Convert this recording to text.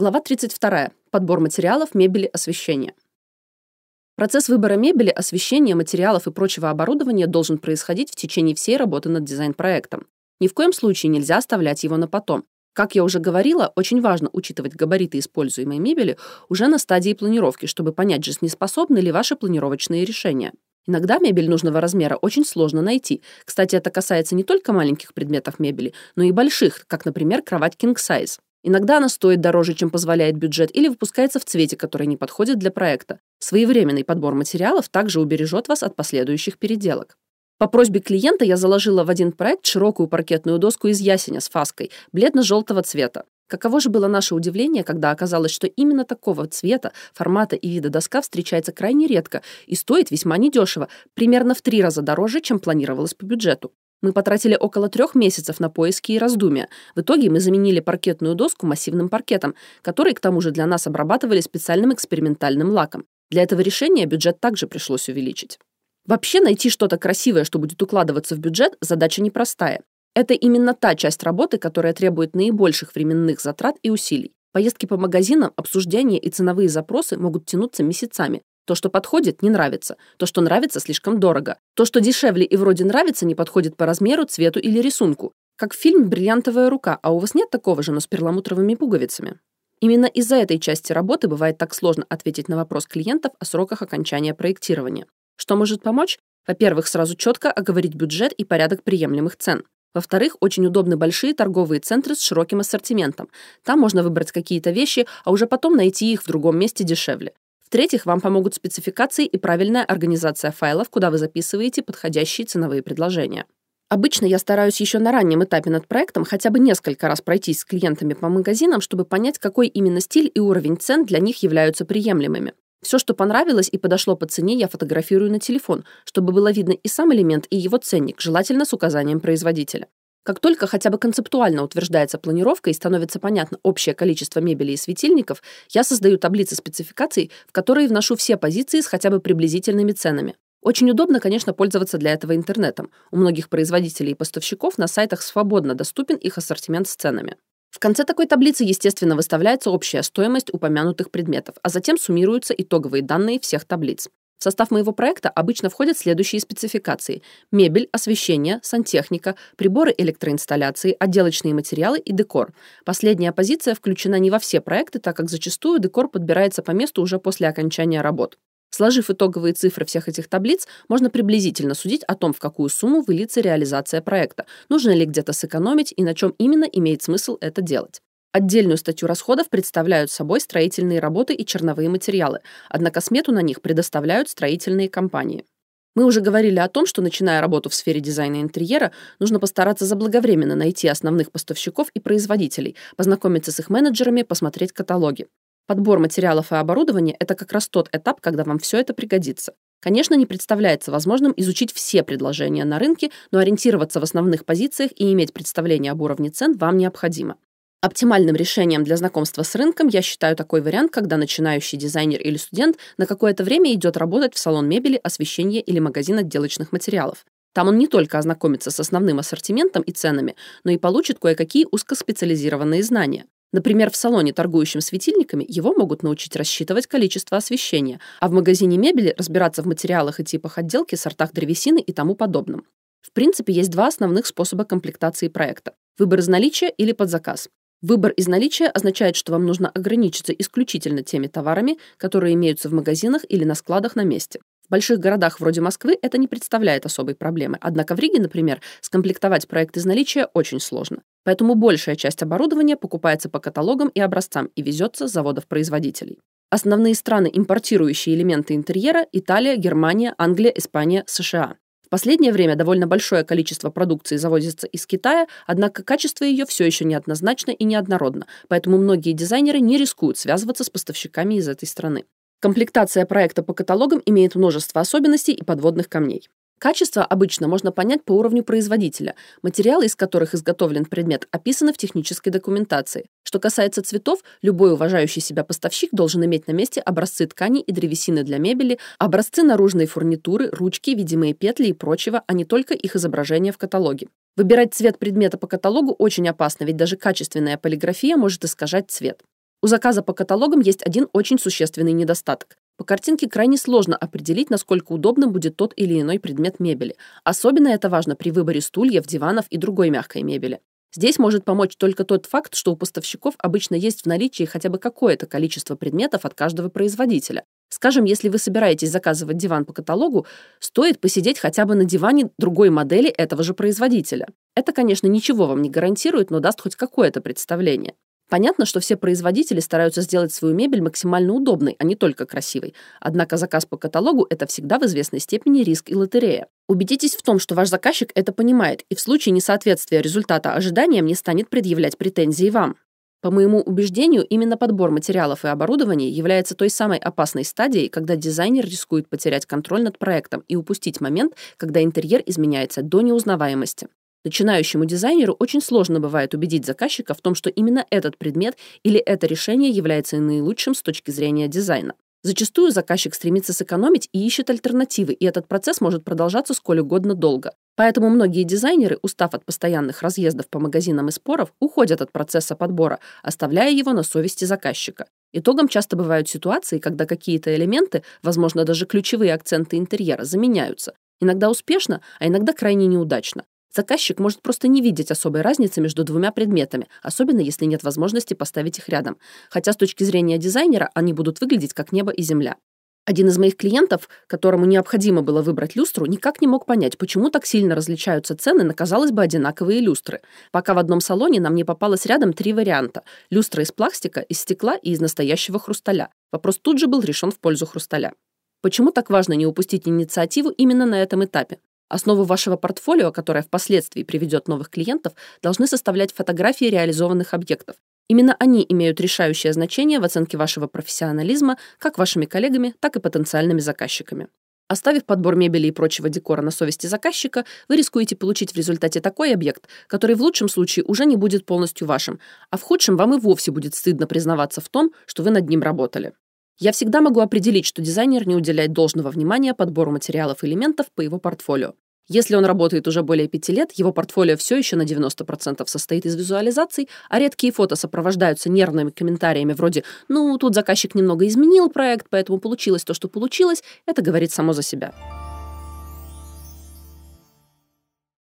Глава 32. Подбор материалов, мебели, освещения. Процесс выбора мебели, освещения, материалов и прочего оборудования должен происходить в течение всей работы над дизайн-проектом. Ни в коем случае нельзя оставлять его на потом. Как я уже говорила, очень важно учитывать габариты используемой мебели уже на стадии планировки, чтобы понять, жизнеспособны ли ваши планировочные решения. Иногда мебель нужного размера очень сложно найти. Кстати, это касается не только маленьких предметов мебели, но и больших, как, например, кровать king size. Иногда она стоит дороже, чем позволяет бюджет, или выпускается в цвете, который не подходит для проекта. Своевременный подбор материалов также убережет вас от последующих переделок. По просьбе клиента я заложила в один проект широкую паркетную доску из ясеня с фаской, бледно-желтого цвета. Каково же было наше удивление, когда оказалось, что именно такого цвета, формата и вида доска встречается крайне редко и стоит весьма недешево, примерно в три раза дороже, чем планировалось по бюджету. Мы потратили около трех месяцев на поиски и раздумья. В итоге мы заменили паркетную доску массивным паркетом, который, к тому же, для нас обрабатывали специальным экспериментальным лаком. Для этого решения бюджет также пришлось увеличить. Вообще найти что-то красивое, что будет укладываться в бюджет, задача непростая. Это именно та часть работы, которая требует наибольших временных затрат и усилий. Поездки по магазинам, обсуждения и ценовые запросы могут тянуться месяцами, то, что подходит, не нравится. То, что нравится, слишком дорого. То, что дешевле и вроде нравится, не подходит по размеру, цвету или рисунку. Как в фильме «Бриллиантовая рука», а у вас нет такого же, но с перламутровыми пуговицами. Именно из-за этой части работы бывает так сложно ответить на вопрос клиентов о сроках окончания проектирования. Что может помочь? Во-первых, сразу четко оговорить бюджет и порядок приемлемых цен. Во-вторых, очень удобны большие торговые центры с широким ассортиментом. Там можно выбрать какие-то вещи, а уже потом найти их в другом месте дешевле. В-третьих, вам помогут спецификации и правильная организация файлов, куда вы записываете подходящие ценовые предложения. Обычно я стараюсь еще на раннем этапе над проектом хотя бы несколько раз пройтись с клиентами по магазинам, чтобы понять, какой именно стиль и уровень цен для них являются приемлемыми. Все, что понравилось и подошло по цене, я фотографирую на телефон, чтобы было видно и сам элемент, и его ценник, желательно с указанием производителя. Как только хотя бы концептуально утверждается планировка и становится понятно общее количество мебели и светильников, я создаю таблицы спецификаций, в которые вношу все позиции с хотя бы приблизительными ценами. Очень удобно, конечно, пользоваться для этого интернетом. У многих производителей и поставщиков на сайтах свободно доступен их ассортимент с ценами. В конце такой таблицы, естественно, выставляется общая стоимость упомянутых предметов, а затем суммируются итоговые данные всех таблиц. В состав моего проекта обычно входят следующие спецификации. Мебель, освещение, сантехника, приборы электроинсталляции, отделочные материалы и декор. Последняя позиция включена не во все проекты, так как зачастую декор подбирается по месту уже после окончания работ. Сложив итоговые цифры всех этих таблиц, можно приблизительно судить о том, в какую сумму выльется реализация проекта, нужно ли где-то сэкономить и на чем именно имеет смысл это делать. Отдельную статью расходов представляют собой строительные работы и черновые материалы, однако смету на них предоставляют строительные компании. Мы уже говорили о том, что начиная работу в сфере дизайна интерьера, нужно постараться заблаговременно найти основных поставщиков и производителей, познакомиться с их менеджерами, посмотреть каталоги. Подбор материалов и оборудования – это как раз тот этап, когда вам все это пригодится. Конечно, не представляется возможным изучить все предложения на рынке, но ориентироваться в основных позициях и иметь представление об уровне цен вам необходимо. Оптимальным решением для знакомства с рынком я считаю такой вариант, когда начинающий дизайнер или студент на какое-то время идет работать в салон мебели, освещения или магазин отделочных материалов. Там он не только ознакомится с основным ассортиментом и ценами, но и получит кое-какие узкоспециализированные знания. Например, в салоне, торгующем светильниками, его могут научить рассчитывать количество освещения, а в магазине мебели разбираться в материалах и типах отделки, сортах древесины и тому подобном. В принципе, есть два основных способа комплектации проекта. Выбор из наличия или под заказ. Выбор из наличия означает, что вам нужно ограничиться исключительно теми товарами, которые имеются в магазинах или на складах на месте. В больших городах вроде Москвы это не представляет особой проблемы, однако в Риге, например, скомплектовать проект из наличия очень сложно. Поэтому большая часть оборудования покупается по каталогам и образцам и везется с заводов-производителей. Основные страны, импортирующие элементы интерьера – Италия, Германия, Англия, Испания, США. В последнее время довольно большое количество продукции завозится из Китая, однако качество ее все еще неоднозначно и неоднородно, поэтому многие дизайнеры не рискуют связываться с поставщиками из этой страны. Комплектация проекта по каталогам имеет множество особенностей и подводных камней. Качество обычно можно понять по уровню производителя. Материалы, из которых изготовлен предмет, описаны в технической документации. Что касается цветов, любой уважающий себя поставщик должен иметь на месте образцы тканей и древесины для мебели, образцы наружной фурнитуры, ручки, видимые петли и прочего, а не только их изображение в каталоге. Выбирать цвет предмета по каталогу очень опасно, ведь даже качественная полиграфия может искажать цвет. У заказа по каталогам есть один очень существенный недостаток. По картинке крайне сложно определить, насколько удобным будет тот или иной предмет мебели. Особенно это важно при выборе стульев, диванов и другой мягкой мебели. Здесь может помочь только тот факт, что у поставщиков обычно есть в наличии хотя бы какое-то количество предметов от каждого производителя. Скажем, если вы собираетесь заказывать диван по каталогу, стоит посидеть хотя бы на диване другой модели этого же производителя. Это, конечно, ничего вам не гарантирует, но даст хоть какое-то представление. Понятно, что все производители стараются сделать свою мебель максимально удобной, а не только красивой. Однако заказ по каталогу – это всегда в известной степени риск и лотерея. Убедитесь в том, что ваш заказчик это понимает, и в случае несоответствия результата ожиданиям не станет предъявлять претензии вам. По моему убеждению, именно подбор материалов и оборудования является той самой опасной стадией, когда дизайнер рискует потерять контроль над проектом и упустить момент, когда интерьер изменяется до неузнаваемости. Начинающему дизайнеру очень сложно бывает убедить заказчика в том, что именно этот предмет или это решение является наилучшим с точки зрения дизайна. Зачастую заказчик стремится сэкономить и ищет альтернативы, и этот процесс может продолжаться сколь угодно долго. Поэтому многие дизайнеры, устав от постоянных разъездов по магазинам и споров, уходят от процесса подбора, оставляя его на совести заказчика. Итогом часто бывают ситуации, когда какие-то элементы, возможно, даже ключевые акценты интерьера, заменяются. Иногда успешно, а иногда крайне неудачно. Заказчик может просто не видеть особой разницы между двумя предметами, особенно если нет возможности поставить их рядом. Хотя с точки зрения дизайнера они будут выглядеть как небо и земля. Один из моих клиентов, которому необходимо было выбрать люстру, никак не мог понять, почему так сильно различаются цены на, казалось бы, одинаковые люстры. Пока в одном салоне нам не попалось рядом три варианта. Люстра из пластика, из стекла и из настоящего хрусталя. Вопрос тут же был решен в пользу хрусталя. Почему так важно не упустить инициативу именно на этом этапе? Основу вашего портфолио, которое впоследствии приведет новых клиентов, должны составлять фотографии реализованных объектов. Именно они имеют решающее значение в оценке вашего профессионализма как вашими коллегами, так и потенциальными заказчиками. Оставив подбор мебели и прочего декора на совести заказчика, вы рискуете получить в результате такой объект, который в лучшем случае уже не будет полностью вашим, а в худшем вам и вовсе будет стыдно признаваться в том, что вы над ним работали. Я всегда могу определить, что дизайнер не уделяет должного внимания подбору материалов и элементов по его портфолио. Если он работает уже более пяти лет, его портфолио все еще на 90% состоит из визуализаций, а редкие фото сопровождаются нервными комментариями вроде «ну, тут заказчик немного изменил проект, поэтому получилось то, что получилось», это говорит само за себя.